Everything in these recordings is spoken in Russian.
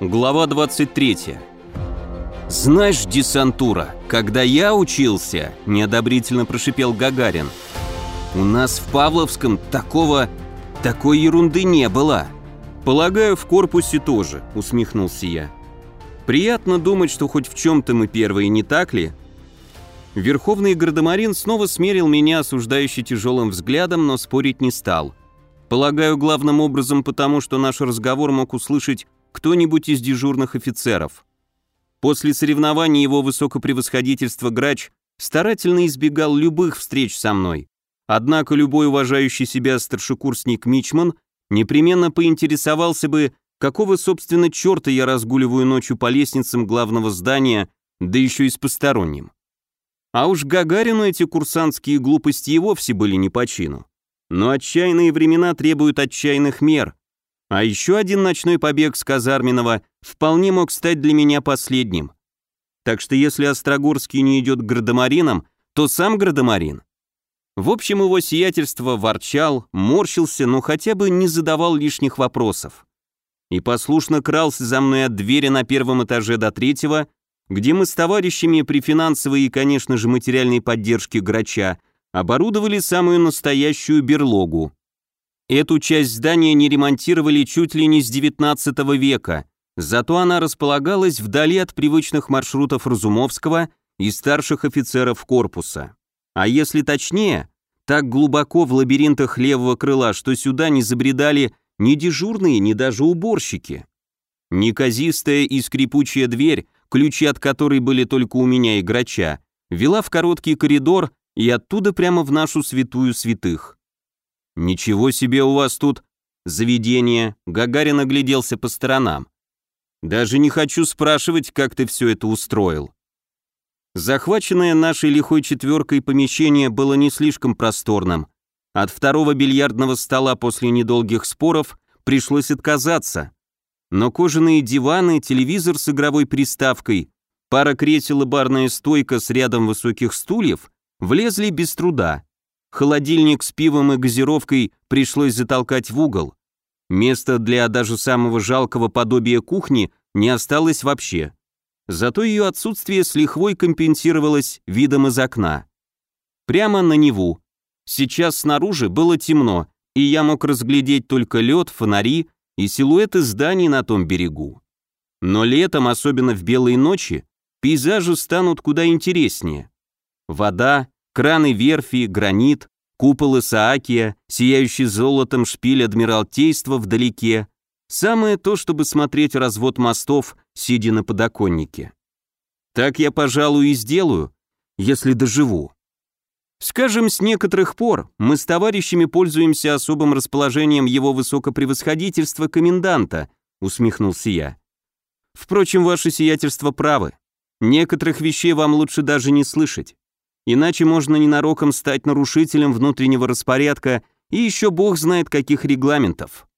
Глава 23. «Знаешь, десантура, когда я учился», — неодобрительно прошипел Гагарин, «у нас в Павловском такого... такой ерунды не было». «Полагаю, в корпусе тоже», — усмехнулся я. «Приятно думать, что хоть в чем-то мы первые, не так ли?» Верховный гардемарин снова смерил меня осуждающий тяжелым взглядом, но спорить не стал. Полагаю, главным образом потому, что наш разговор мог услышать кто-нибудь из дежурных офицеров. После соревнований его высокопревосходительство Грач старательно избегал любых встреч со мной. Однако любой уважающий себя старшекурсник Мичман непременно поинтересовался бы, какого, собственно, черта я разгуливаю ночью по лестницам главного здания, да еще и с посторонним. А уж Гагарину эти курсантские глупости и вовсе были не по чину. Но отчаянные времена требуют отчаянных мер, а еще один ночной побег с Казарминова вполне мог стать для меня последним. Так что если Острогорский не идет к Градомаринам, то сам Градомарин. В общем, его сиятельство ворчал, морщился, но хотя бы не задавал лишних вопросов. И послушно крался за мной от двери на первом этаже до третьего, где мы с товарищами при финансовой и, конечно же, материальной поддержке Грача оборудовали самую настоящую берлогу. Эту часть здания не ремонтировали чуть ли не с 19 века, зато она располагалась вдали от привычных маршрутов Разумовского и старших офицеров корпуса. А если точнее, так глубоко в лабиринтах левого крыла, что сюда не забредали ни дежурные, ни даже уборщики. Неказистая и скрипучая дверь, ключи от которой были только у меня и грача, вела в короткий коридор и оттуда прямо в нашу святую святых. «Ничего себе у вас тут заведение!» Гагарин огляделся по сторонам. «Даже не хочу спрашивать, как ты все это устроил». Захваченное нашей лихой четверкой помещение было не слишком просторным. От второго бильярдного стола после недолгих споров пришлось отказаться. Но кожаные диваны, телевизор с игровой приставкой, пара кресел и барная стойка с рядом высоких стульев влезли без труда. Холодильник с пивом и газировкой пришлось затолкать в угол. Места для даже самого жалкого подобия кухни не осталось вообще. Зато ее отсутствие с лихвой компенсировалось видом из окна. Прямо на Неву. Сейчас снаружи было темно, и я мог разглядеть только лед, фонари и силуэты зданий на том берегу. Но летом, особенно в белые ночи, пейзажи станут куда интереснее. Вода, краны верфи, гранит, купол Исаакия, сияющий золотом шпиль Адмиралтейства вдалеке. Самое то, чтобы смотреть развод мостов, сидя на подоконнике. Так я, пожалуй, и сделаю, если доживу. Скажем, с некоторых пор мы с товарищами пользуемся особым расположением его высокопревосходительства коменданта, усмехнулся я. Впрочем, ваше сиятельство правы. Некоторых вещей вам лучше даже не слышать. Иначе можно ненароком стать нарушителем внутреннего распорядка и еще бог знает каких регламентов.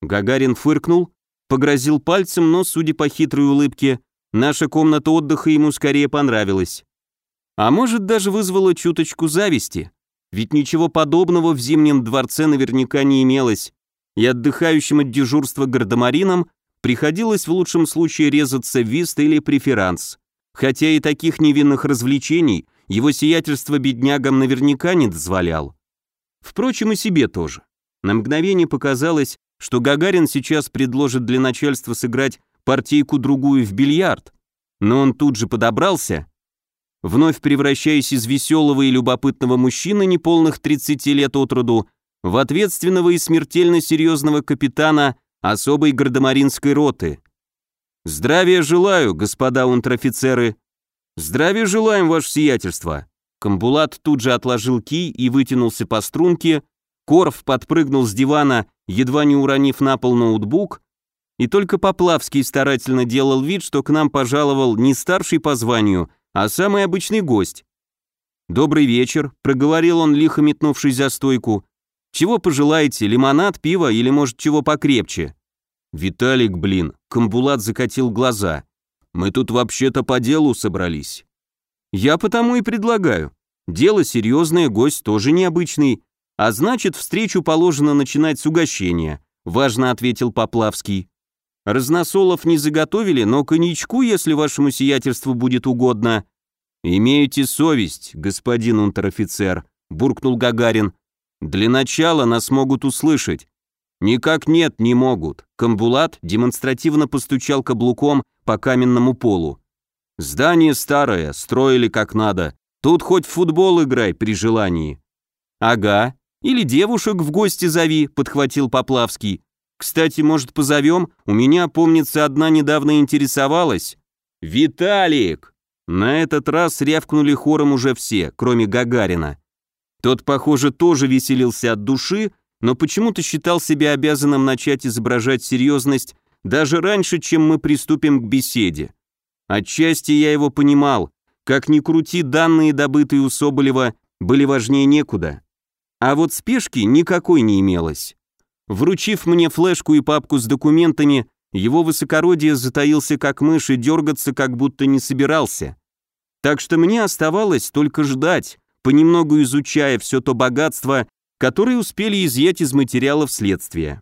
Гагарин фыркнул, погрозил пальцем, но, судя по хитрой улыбке, наша комната отдыха ему скорее понравилась. А может, даже вызвала чуточку зависти, ведь ничего подобного в Зимнем дворце наверняка не имелось, и отдыхающим от дежурства гардемаринам приходилось в лучшем случае резаться вист или преферанс, хотя и таких невинных развлечений его сиятельство беднягам наверняка не дозволял. Впрочем, и себе тоже. На мгновение показалось, что Гагарин сейчас предложит для начальства сыграть партийку-другую в бильярд, но он тут же подобрался, вновь превращаясь из веселого и любопытного мужчины неполных 30 лет от роду в ответственного и смертельно серьезного капитана особой гардемаринской роты. «Здравия желаю, господа унтер-офицеры», «Здравия желаем, ваше сиятельство!» Камбулат тут же отложил кий и вытянулся по струнке, Корф подпрыгнул с дивана, едва не уронив на пол ноутбук, и только Поплавский старательно делал вид, что к нам пожаловал не старший по званию, а самый обычный гость. «Добрый вечер», — проговорил он, лихо метнувшись за стойку. «Чего пожелаете, лимонад, пиво или, может, чего покрепче?» «Виталик, блин», — Камбулат закатил глаза. Мы тут вообще-то по делу собрались. Я потому и предлагаю. Дело серьезное, гость тоже необычный, а значит, встречу положено начинать с угощения, важно ответил Поплавский. Разносолов не заготовили, но коньячку, если вашему сиятельству будет угодно. Имеете совесть, господин унтер-офицер, буркнул Гагарин. Для начала нас могут услышать. Никак нет, не могут. Камбулат демонстративно постучал каблуком по каменному полу. Здание старое, строили как надо. Тут хоть в футбол играй при желании. Ага, или девушек в гости зови, подхватил Поплавский. Кстати, может, позовем? У меня, помнится, одна недавно интересовалась. Виталик! На этот раз рявкнули хором уже все, кроме Гагарина. Тот, похоже, тоже веселился от души, но почему-то считал себя обязанным начать изображать серьезность даже раньше, чем мы приступим к беседе. Отчасти я его понимал, как ни крути, данные, добытые у Соболева, были важнее некуда. А вот спешки никакой не имелось. Вручив мне флешку и папку с документами, его высокородие затаился как мышь и дергаться как будто не собирался. Так что мне оставалось только ждать, понемногу изучая все то богатство, которое успели изъять из материалов следствия.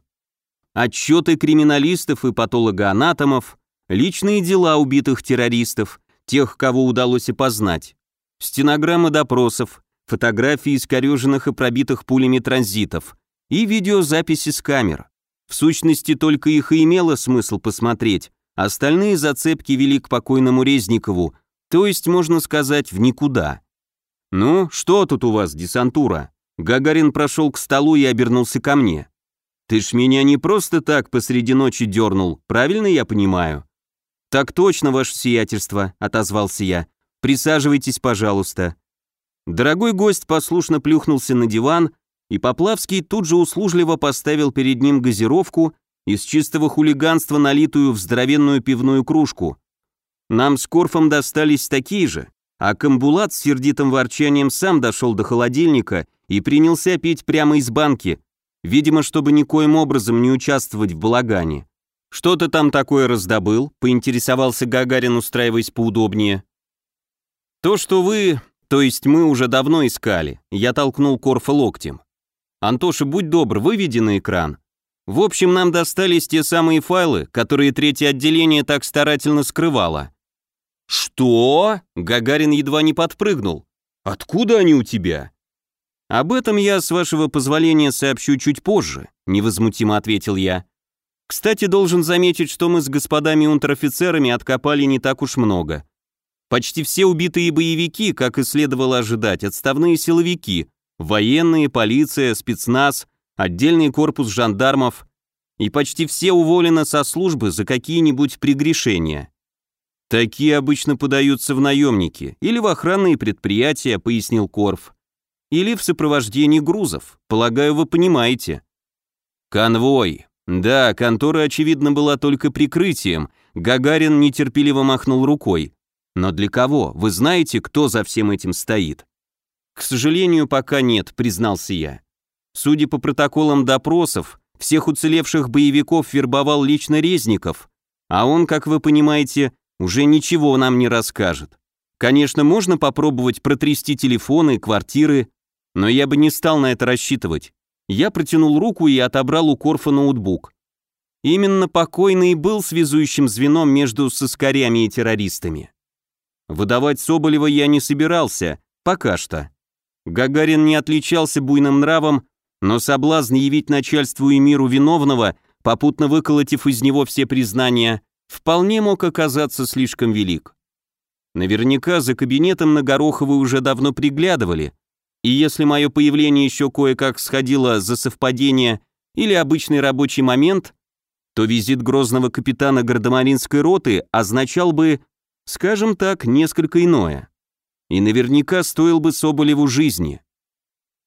Отчеты криминалистов и патологоанатомов, личные дела убитых террористов, тех, кого удалось опознать, стенограммы допросов, фотографии искореженных и пробитых пулями транзитов, и видеозаписи с камер. В сущности, только их и имело смысл посмотреть, остальные зацепки вели к покойному Резникову, то есть, можно сказать, в никуда. «Ну, что тут у вас, десантура?» Гагарин прошел к столу и обернулся ко мне. «Ты ж меня не просто так посреди ночи дернул, правильно я понимаю?» «Так точно, ваше сиятельство», — отозвался я. «Присаживайтесь, пожалуйста». Дорогой гость послушно плюхнулся на диван, и Поплавский тут же услужливо поставил перед ним газировку из чистого хулиганства, налитую в здоровенную пивную кружку. Нам с Корфом достались такие же, а Камбулат с сердитым ворчанием сам дошел до холодильника и принялся пить прямо из банки, видимо, чтобы никоим образом не участвовать в балагане. «Что ты там такое раздобыл?» — поинтересовался Гагарин, устраиваясь поудобнее. «То, что вы, то есть мы уже давно искали», — я толкнул Корфа локтем. Антоша, будь добр, выведи на экран. В общем, нам достались те самые файлы, которые третье отделение так старательно скрывало. Что? Гагарин едва не подпрыгнул. Откуда они у тебя? Об этом я, с вашего позволения, сообщу чуть позже, невозмутимо ответил я. Кстати, должен заметить, что мы с господами унтер-офицерами откопали не так уж много. Почти все убитые боевики, как и следовало ожидать, отставные силовики, Военные, полиция, спецназ, отдельный корпус жандармов и почти все уволены со службы за какие-нибудь прегрешения. Такие обычно подаются в наемники или в охранные предприятия, пояснил Корф, или в сопровождении грузов, полагаю, вы понимаете. Конвой. Да, контора, очевидно, была только прикрытием. Гагарин нетерпеливо махнул рукой. Но для кого? Вы знаете, кто за всем этим стоит? «К сожалению, пока нет», — признался я. Судя по протоколам допросов, всех уцелевших боевиков вербовал лично Резников, а он, как вы понимаете, уже ничего нам не расскажет. Конечно, можно попробовать протрясти телефоны, квартиры, но я бы не стал на это рассчитывать. Я протянул руку и отобрал у Корфа ноутбук. Именно покойный был связующим звеном между соскарями и террористами. Выдавать Соболева я не собирался, пока что. Гагарин не отличался буйным нравом, но соблазн явить начальству и миру виновного, попутно выколотив из него все признания, вполне мог оказаться слишком велик. Наверняка за кабинетом на Гороховой уже давно приглядывали, и если мое появление еще кое-как сходило за совпадение или обычный рабочий момент, то визит грозного капитана гардемаринской роты означал бы, скажем так, несколько иное и наверняка стоил бы Соболеву жизни.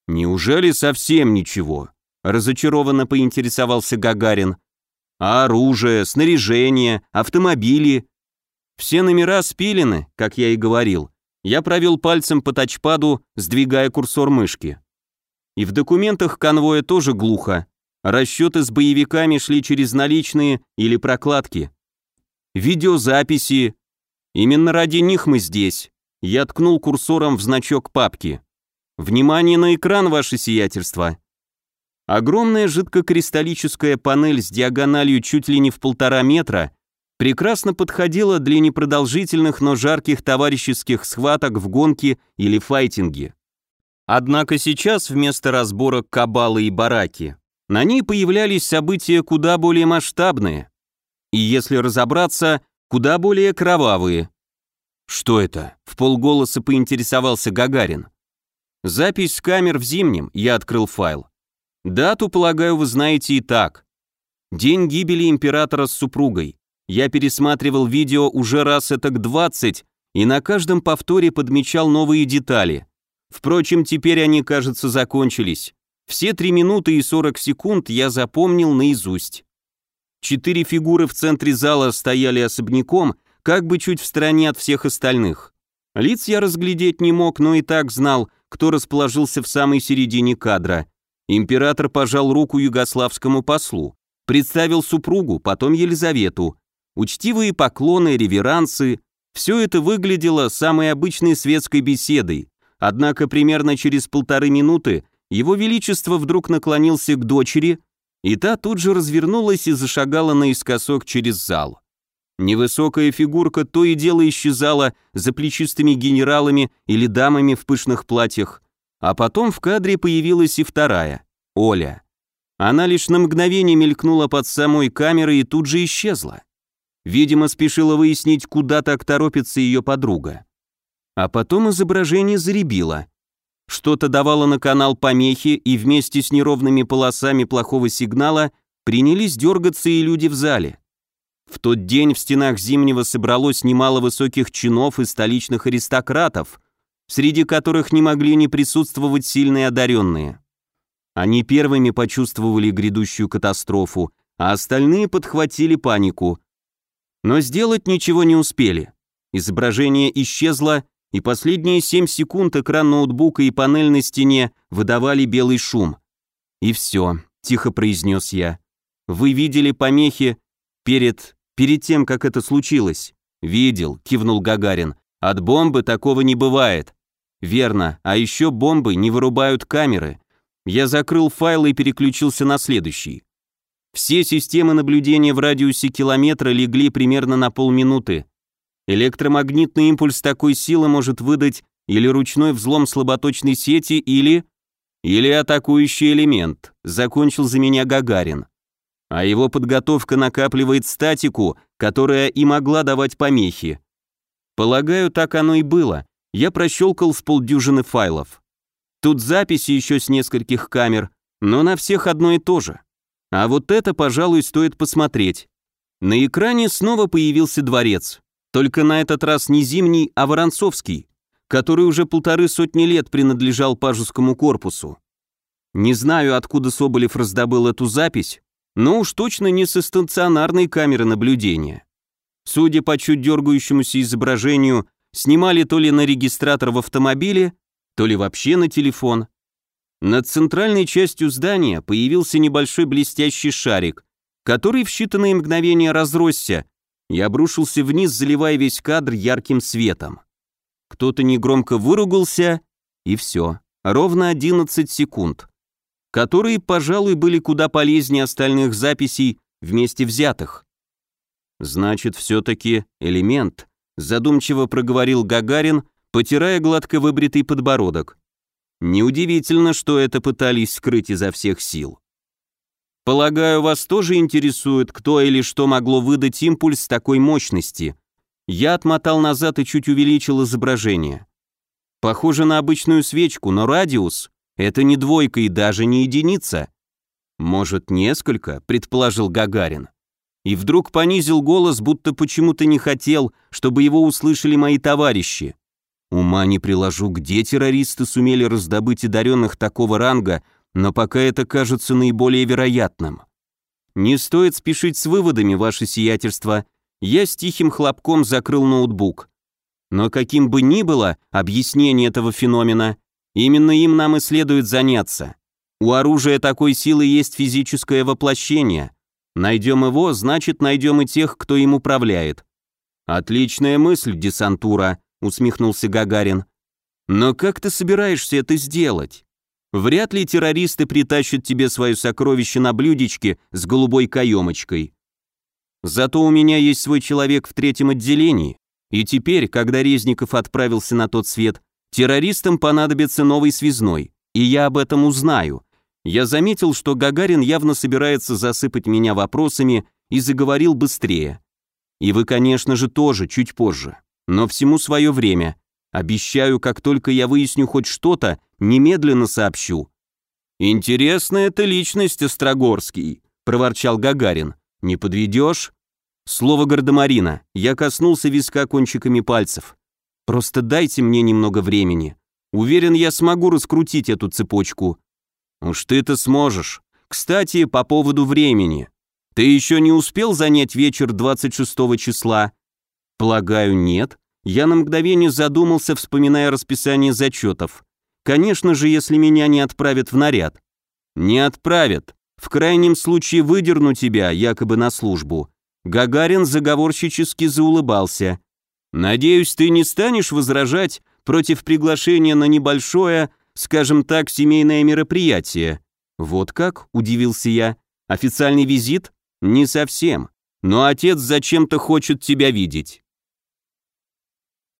Неужели совсем ничего? Разочарованно поинтересовался Гагарин. А оружие, снаряжение, автомобили? Все номера спилены, как я и говорил. Я провел пальцем по тачпаду, сдвигая курсор мышки. И в документах конвоя тоже глухо. Расчеты с боевиками шли через наличные или прокладки. Видеозаписи. Именно ради них мы здесь. Я ткнул курсором в значок папки. «Внимание на экран, ваше сиятельство!» Огромная жидкокристаллическая панель с диагональю чуть ли не в полтора метра прекрасно подходила для непродолжительных, но жарких товарищеских схваток в гонке или файтинге. Однако сейчас вместо разборок кабалы и бараки на ней появлялись события куда более масштабные и, если разобраться, куда более кровавые. «Что это?» — в полголоса поинтересовался Гагарин. «Запись с камер в зимнем», — я открыл файл. «Дату, полагаю, вы знаете и так. День гибели императора с супругой. Я пересматривал видео уже раз это к 20 и на каждом повторе подмечал новые детали. Впрочем, теперь они, кажется, закончились. Все 3 минуты и 40 секунд я запомнил наизусть. Четыре фигуры в центре зала стояли особняком, как бы чуть в стороне от всех остальных. Лиц я разглядеть не мог, но и так знал, кто расположился в самой середине кадра. Император пожал руку югославскому послу, представил супругу, потом Елизавету. Учтивые поклоны, реверансы – все это выглядело самой обычной светской беседой, однако примерно через полторы минуты его Величество вдруг наклонился к дочери, и та тут же развернулась и зашагала наискосок через зал. Невысокая фигурка то и дело исчезала за плечистыми генералами или дамами в пышных платьях, а потом в кадре появилась и вторая, Оля. Она лишь на мгновение мелькнула под самой камерой и тут же исчезла. Видимо, спешила выяснить, куда так торопится ее подруга. А потом изображение заребило. Что-то давало на канал помехи, и вместе с неровными полосами плохого сигнала принялись дергаться и люди в зале. В тот день в стенах Зимнего собралось немало высоких чинов и столичных аристократов, среди которых не могли не присутствовать сильные одаренные. Они первыми почувствовали грядущую катастрофу, а остальные подхватили панику. Но сделать ничего не успели. Изображение исчезло, и последние 7 секунд экран ноутбука и панель на стене выдавали белый шум. «И все», — тихо произнес я. «Вы видели помехи перед... перед тем, как это случилось?» «Видел», — кивнул Гагарин. «От бомбы такого не бывает». «Верно, а еще бомбы не вырубают камеры». Я закрыл файл и переключился на следующий. Все системы наблюдения в радиусе километра легли примерно на полминуты. Электромагнитный импульс такой силы может выдать или ручной взлом слаботочной сети, или... Или атакующий элемент, закончил за меня Гагарин. А его подготовка накапливает статику, которая и могла давать помехи. Полагаю, так оно и было. Я прощелкал с полдюжины файлов. Тут записи еще с нескольких камер, но на всех одно и то же. А вот это, пожалуй, стоит посмотреть. На экране снова появился дворец. Только на этот раз не Зимний, а Воронцовский, который уже полторы сотни лет принадлежал Пажескому корпусу. Не знаю, откуда Соболев раздобыл эту запись, но уж точно не со стационарной камеры наблюдения. Судя по чуть дергающемуся изображению, снимали то ли на регистратор в автомобиле, то ли вообще на телефон. Над центральной частью здания появился небольшой блестящий шарик, который в считанные мгновения разросся и обрушился вниз, заливая весь кадр ярким светом. Кто-то негромко выругался, и все. Ровно 11 секунд. Которые, пожалуй, были куда полезнее остальных записей вместе взятых. Значит, все-таки элемент, задумчиво проговорил Гагарин, потирая гладко выбритый подбородок. Неудивительно, что это пытались скрыть изо всех сил. Полагаю, вас тоже интересует, кто или что могло выдать импульс такой мощности. Я отмотал назад и чуть увеличил изображение. Похоже на обычную свечку, но радиус — это не двойка и даже не единица. Может, несколько, предположил Гагарин. И вдруг понизил голос, будто почему-то не хотел, чтобы его услышали мои товарищи. Ума не приложу, где террористы сумели раздобыть одаренных такого ранга, но пока это кажется наиболее вероятным. Не стоит спешить с выводами, ваше сиятельство. Я с тихим хлопком закрыл ноутбук. Но каким бы ни было объяснение этого феномена, именно им нам и следует заняться. У оружия такой силы есть физическое воплощение. Найдем его, значит, найдем и тех, кто им управляет. Отличная мысль, десантура усмехнулся Гагарин. Но как ты собираешься это сделать? Вряд ли террористы притащат тебе свое сокровище на блюдечке с голубой каемочкой. Зато у меня есть свой человек в третьем отделении, и теперь, когда Резников отправился на тот свет, террористам понадобится новый связной, и я об этом узнаю. Я заметил, что Гагарин явно собирается засыпать меня вопросами и заговорил быстрее. И вы, конечно же, тоже, чуть позже. Но всему свое время. Обещаю, как только я выясню хоть что-то, немедленно сообщу». «Интересная эта личность, Острогорский», — проворчал Гагарин. «Не подведешь?» Слово Гардемарина. Я коснулся виска кончиками пальцев. «Просто дайте мне немного времени. Уверен, я смогу раскрутить эту цепочку». «Уж ты это сможешь. Кстати, по поводу времени. Ты еще не успел занять вечер 26 числа?» «Полагаю, нет». Я на мгновение задумался, вспоминая расписание зачетов. Конечно же, если меня не отправят в наряд. Не отправят. В крайнем случае выдерну тебя, якобы на службу. Гагарин заговорщически заулыбался. Надеюсь, ты не станешь возражать против приглашения на небольшое, скажем так, семейное мероприятие. Вот как, удивился я. Официальный визит? Не совсем. Но отец зачем-то хочет тебя видеть.